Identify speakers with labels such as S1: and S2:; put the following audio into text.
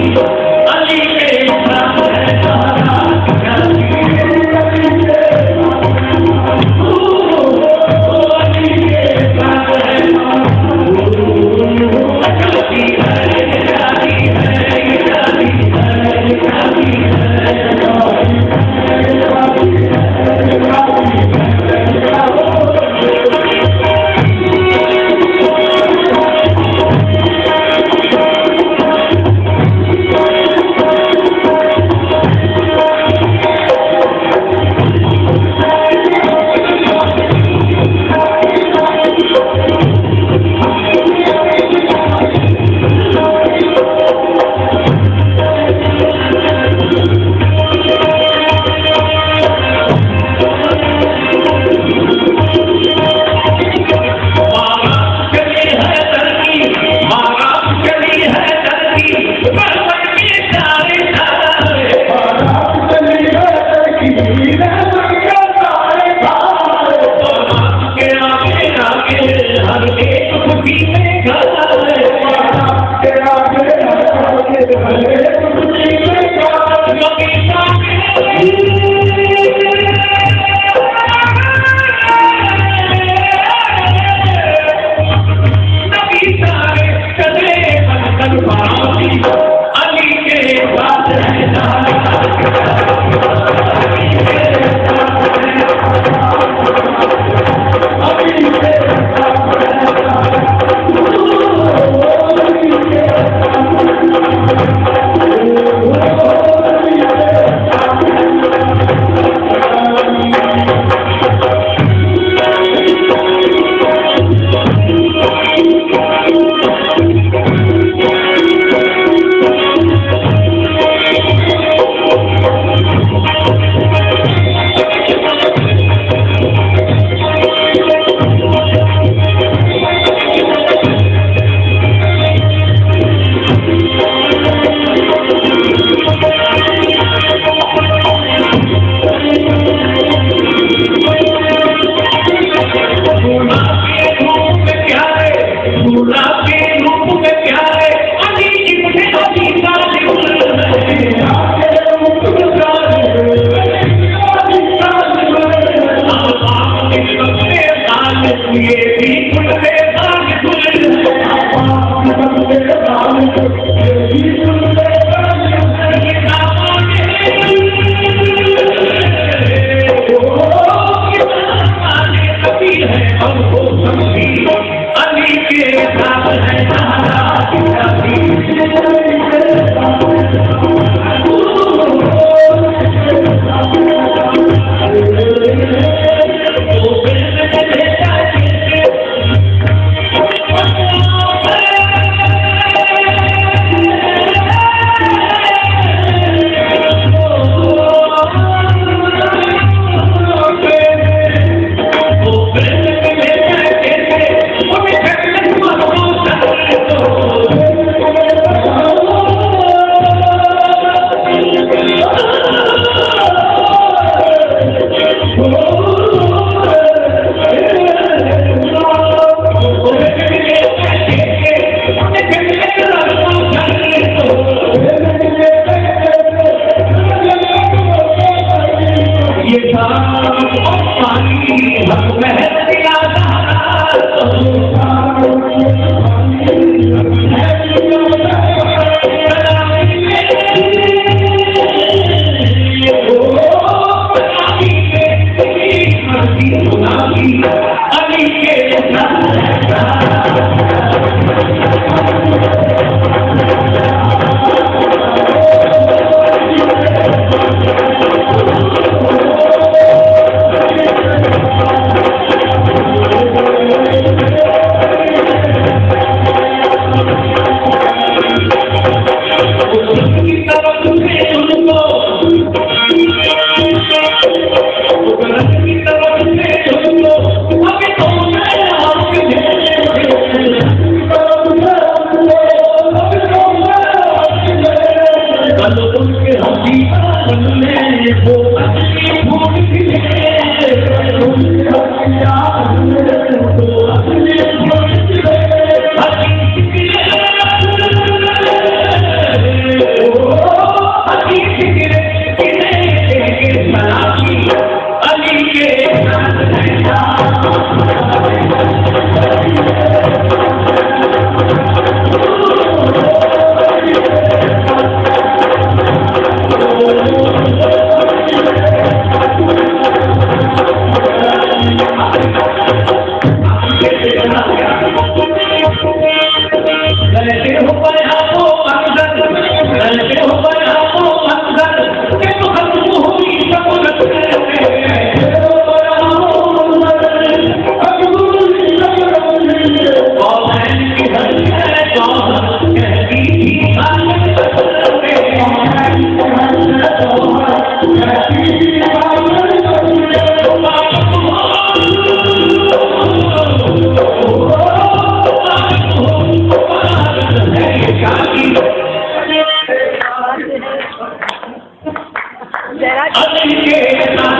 S1: Thank you. علی کے بات رہ جانے کا Thank you. Allah